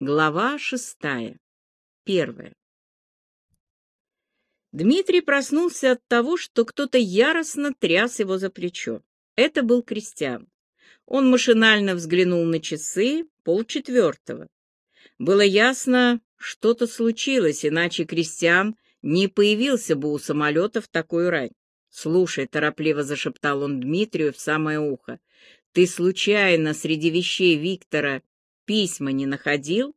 Глава шестая. Первая. Дмитрий проснулся от того, что кто-то яростно тряс его за плечо. Это был Кристиан. Он машинально взглянул на часы полчетвертого. Было ясно, что-то случилось, иначе Кристиан не появился бы у самолета в такую рань. «Слушай», — торопливо зашептал он Дмитрию в самое ухо, — «ты случайно среди вещей Виктора письма не находил?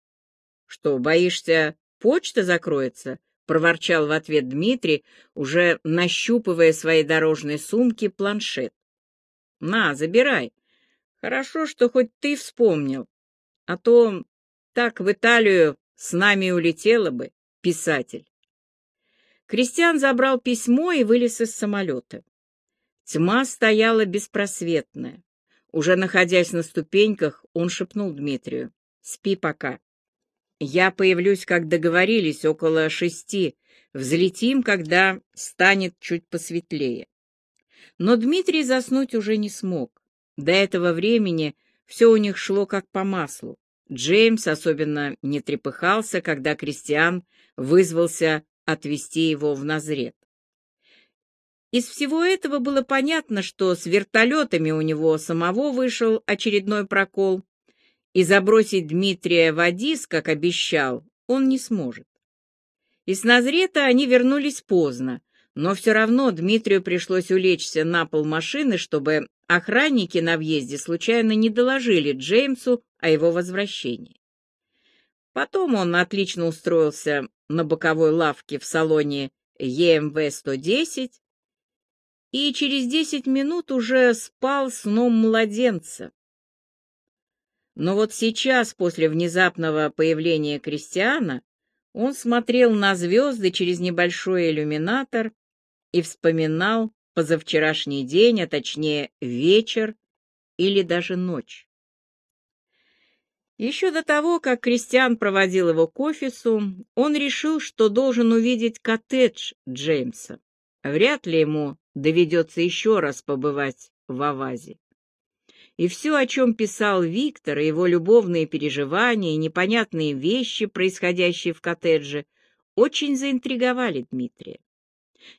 — Что, боишься, почта закроется? — проворчал в ответ Дмитрий, уже нащупывая своей дорожной сумки планшет. — На, забирай. Хорошо, что хоть ты вспомнил. А то так в Италию с нами улетела бы, писатель. Кристиан забрал письмо и вылез из самолета. Тьма стояла беспросветная. Уже находясь на ступеньках, он шепнул Дмитрию. «Спи пока. Я появлюсь, как договорились, около шести. Взлетим, когда станет чуть посветлее». Но Дмитрий заснуть уже не смог. До этого времени все у них шло как по маслу. Джеймс особенно не трепыхался, когда Кристиан вызвался отвезти его в Назрет. Из всего этого было понятно, что с вертолетами у него самого вышел очередной прокол, и забросить Дмитрия в Адис, как обещал, он не сможет. Из Назрета они вернулись поздно, но все равно Дмитрию пришлось улечься на пол машины, чтобы охранники на въезде случайно не доложили Джеймсу о его возвращении. Потом он отлично устроился на боковой лавке в салоне ЕМВ-110, и через десять минут уже спал сном младенца. Но вот сейчас, после внезапного появления Кристиана, он смотрел на звезды через небольшой иллюминатор и вспоминал позавчерашний день, а точнее вечер или даже ночь. Еще до того, как Кристиан проводил его к офису, он решил, что должен увидеть коттедж Джеймса. Вряд ли ему доведется еще раз побывать в Авазе. И все, о чем писал Виктор, и его любовные переживания, и непонятные вещи, происходящие в коттедже, очень заинтриговали Дмитрия.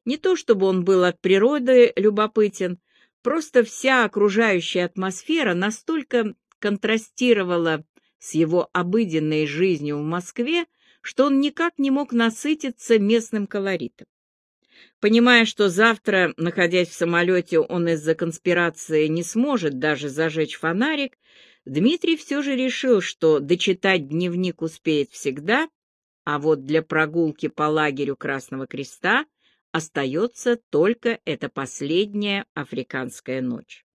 Не то чтобы он был от природы любопытен, просто вся окружающая атмосфера настолько контрастировала с его обыденной жизнью в Москве, что он никак не мог насытиться местным колоритом. Понимая, что завтра, находясь в самолете, он из-за конспирации не сможет даже зажечь фонарик, Дмитрий все же решил, что дочитать дневник успеет всегда, а вот для прогулки по лагерю Красного Креста остается только эта последняя африканская ночь.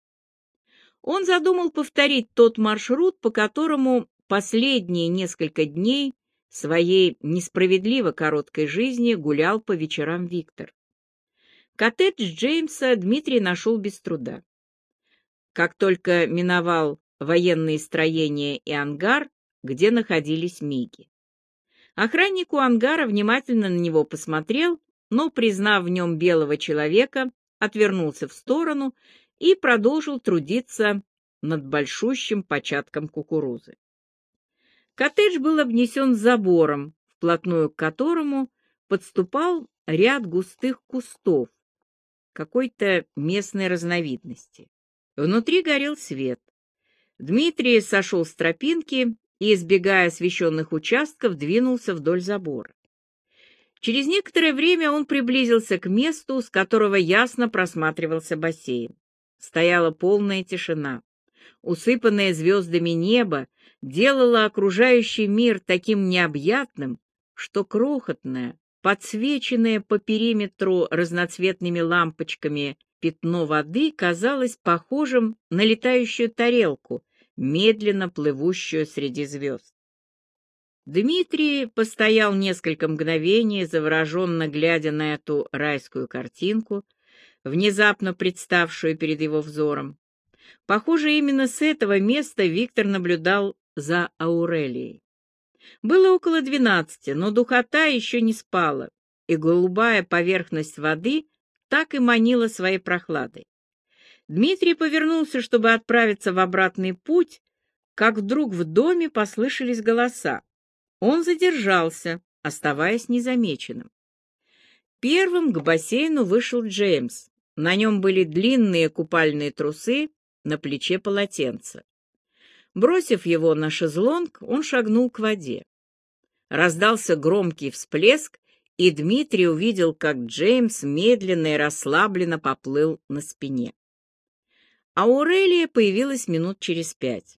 Он задумал повторить тот маршрут, по которому последние несколько дней своей несправедливо короткой жизни гулял по вечерам Виктор. Коттедж Джеймса Дмитрий нашел без труда. Как только миновал военные строения и ангар, где находились миги. Охранник у ангара внимательно на него посмотрел, но, признав в нем белого человека, отвернулся в сторону и продолжил трудиться над большущим початком кукурузы. Коттедж был обнесен забором, вплотную к которому подступал ряд густых кустов, какой-то местной разновидности. Внутри горел свет. Дмитрий сошел с тропинки и, избегая освещенных участков, двинулся вдоль забора. Через некоторое время он приблизился к месту, с которого ясно просматривался бассейн. Стояла полная тишина. Усыпанное звездами небо делало окружающий мир таким необъятным, что крохотная, Подсвеченное по периметру разноцветными лампочками пятно воды казалось похожим на летающую тарелку, медленно плывущую среди звезд. Дмитрий постоял несколько мгновений, завороженно глядя на эту райскую картинку, внезапно представшую перед его взором. Похоже, именно с этого места Виктор наблюдал за Аурелией. Было около двенадцати, но духота еще не спала, и голубая поверхность воды так и манила своей прохладой. Дмитрий повернулся, чтобы отправиться в обратный путь, как вдруг в доме послышались голоса. Он задержался, оставаясь незамеченным. Первым к бассейну вышел Джеймс. На нем были длинные купальные трусы, на плече полотенце. Бросив его на шезлонг, он шагнул к воде. Раздался громкий всплеск, и Дмитрий увидел, как Джеймс медленно и расслабленно поплыл на спине. Аурелия появилась минут через пять.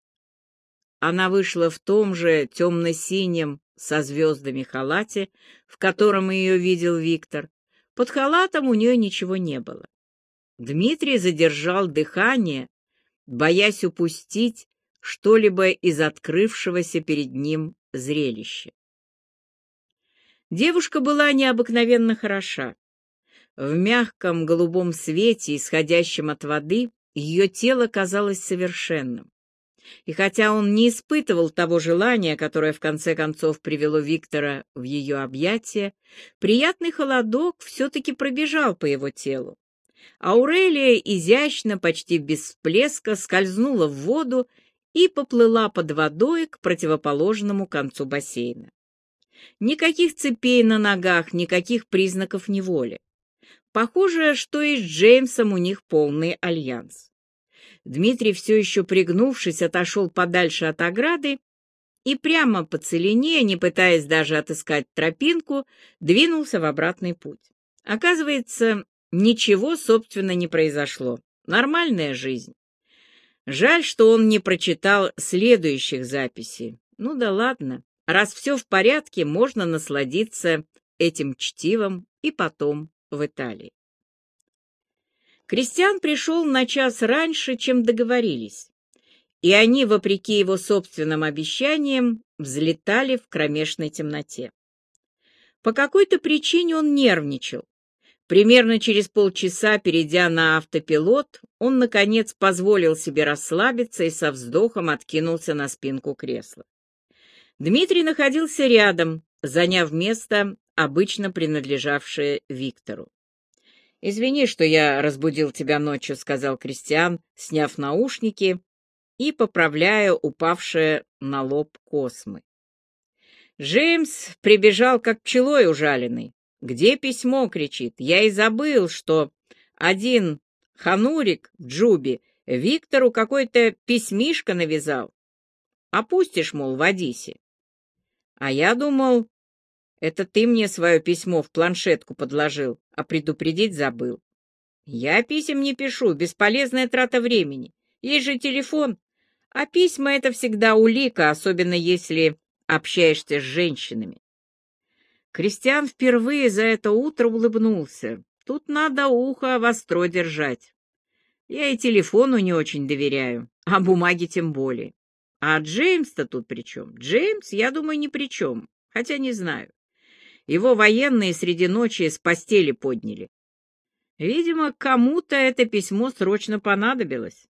Она вышла в том же темно-синем со звездами халате, в котором ее видел Виктор. Под халатом у нее ничего не было. Дмитрий задержал дыхание, боясь упустить что-либо из открывшегося перед ним зрелища. Девушка была необыкновенно хороша. В мягком голубом свете, исходящем от воды, ее тело казалось совершенным. И хотя он не испытывал того желания, которое в конце концов привело Виктора в ее объятия, приятный холодок все-таки пробежал по его телу. Аурелия изящно, почти без всплеска, скользнула в воду и поплыла под водой к противоположному концу бассейна. Никаких цепей на ногах, никаких признаков неволи. Похоже, что и с Джеймсом у них полный альянс. Дмитрий, все еще пригнувшись, отошел подальше от ограды и прямо по целине, не пытаясь даже отыскать тропинку, двинулся в обратный путь. Оказывается, ничего, собственно, не произошло. Нормальная жизнь. Жаль, что он не прочитал следующих записей. Ну да ладно, раз все в порядке, можно насладиться этим чтивом и потом в Италии. Кристиан пришел на час раньше, чем договорились, и они, вопреки его собственным обещаниям, взлетали в кромешной темноте. По какой-то причине он нервничал, Примерно через полчаса, перейдя на автопилот, он, наконец, позволил себе расслабиться и со вздохом откинулся на спинку кресла. Дмитрий находился рядом, заняв место, обычно принадлежавшее Виктору. «Извини, что я разбудил тебя ночью», — сказал Кристиан, сняв наушники и поправляя упавшие на лоб космы. Джеймс прибежал, как пчелой ужаленный. «Где письмо?» — кричит. «Я и забыл, что один ханурик в Джубе Виктору какой-то письмишко навязал. Опустишь, мол, в Одиссе. А я думал, это ты мне свое письмо в планшетку подложил, а предупредить забыл. Я писем не пишу, бесполезная трата времени. Есть же телефон. А письма — это всегда улика, особенно если общаешься с женщинами. Кристиан впервые за это утро улыбнулся. Тут надо ухо востро держать. Я и телефону не очень доверяю, а бумаге тем более. А Джеймс-то тут при чем? Джеймс, я думаю, ни при чем, хотя не знаю. Его военные среди ночи с постели подняли. Видимо, кому-то это письмо срочно понадобилось.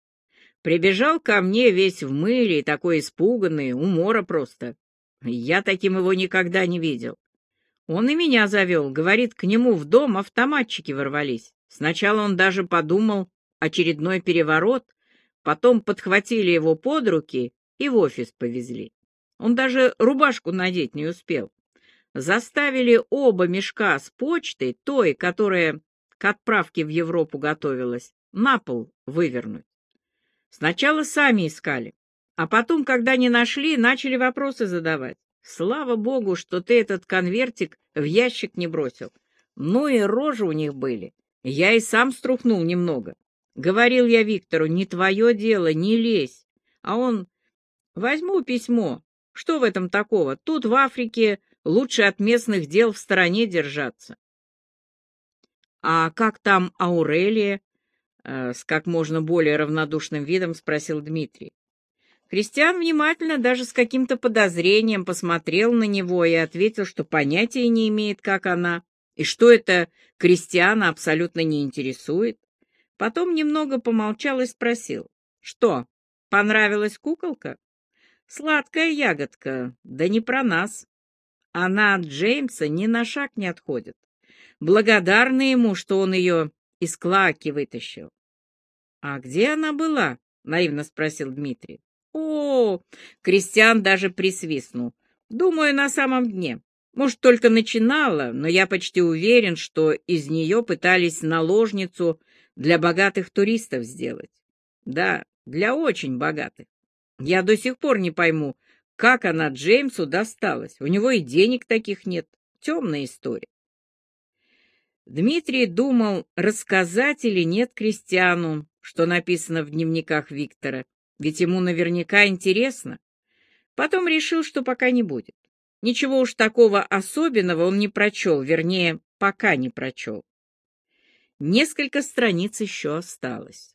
Прибежал ко мне весь в мыле и такой испуганный, умора просто. Я таким его никогда не видел. Он и меня завел, говорит, к нему в дом автоматчики ворвались. Сначала он даже подумал очередной переворот, потом подхватили его под руки и в офис повезли. Он даже рубашку надеть не успел. Заставили оба мешка с почтой, той, которая к отправке в Европу готовилась, на пол вывернуть. Сначала сами искали, а потом, когда не нашли, начали вопросы задавать. Слава богу, что ты этот конвертик в ящик не бросил. Ну и рожи у них были. Я и сам струхнул немного. Говорил я Виктору, не твое дело, не лезь. А он, возьму письмо. Что в этом такого? Тут в Африке лучше от местных дел в стороне держаться. А как там Аурелия? Э, с как можно более равнодушным видом спросил Дмитрий. Кристиан внимательно, даже с каким-то подозрением, посмотрел на него и ответил, что понятия не имеет, как она, и что это Кристиана абсолютно не интересует. Потом немного помолчал и спросил, что, понравилась куколка? Сладкая ягодка, да не про нас. Она от Джеймса ни на шаг не отходит. Благодарна ему, что он ее из клаки вытащил. — А где она была? — наивно спросил Дмитрий. О, Кристиан даже присвистнул. Думаю, на самом дне. Может, только начинала, но я почти уверен, что из нее пытались наложницу для богатых туристов сделать. Да, для очень богатых. Я до сих пор не пойму, как она Джеймсу досталась. У него и денег таких нет. Темная история. Дмитрий думал, рассказать или нет Кристиану, что написано в дневниках Виктора, ведь ему наверняка интересно. Потом решил, что пока не будет. Ничего уж такого особенного он не прочел, вернее, пока не прочел. Несколько страниц еще осталось.